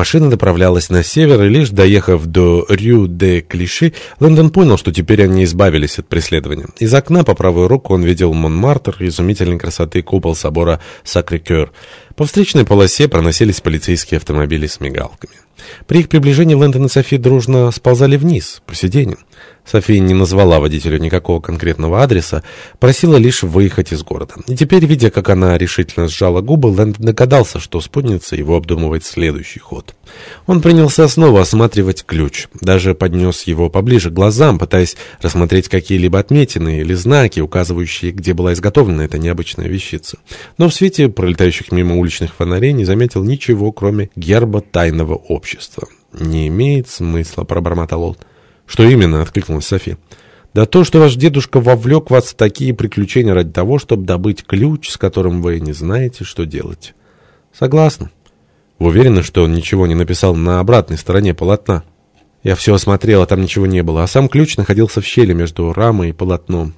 Машина направлялась на север, и лишь доехав до Рю-де-Клиши, Лэндон понял, что теперь они избавились от преследования. Из окна по правую руку он видел Монмартр, изумительной красоты купол собора Сакрикер. По встречной полосе проносились полицейские автомобили с мигалками. При их приближении Лэндон и Софи дружно сползали вниз, по сиденью. София не назвала водителю никакого конкретного адреса, просила лишь выехать из города. И теперь, видя, как она решительно сжала губы, Лэндон догадался, что спутница его обдумывает следующий ход. Он принялся снова осматривать ключ, даже поднес его поближе к глазам, пытаясь рассмотреть какие-либо отметины или знаки, указывающие, где была изготовлена эта необычная вещица. Но в свете пролетающих мимо уличных фонарей не заметил ничего, кроме герба тайного общества. «Не имеет смысла», — пробормотал он. «Что именно?» — откликнулась София. «Да то, что ваш дедушка вовлек вас в такие приключения ради того, чтобы добыть ключ, с которым вы не знаете, что делать». «Согласна». «Вы уверены, что он ничего не написал на обратной стороне полотна?» «Я все осмотрела, там ничего не было, а сам ключ находился в щели между рамой и полотном.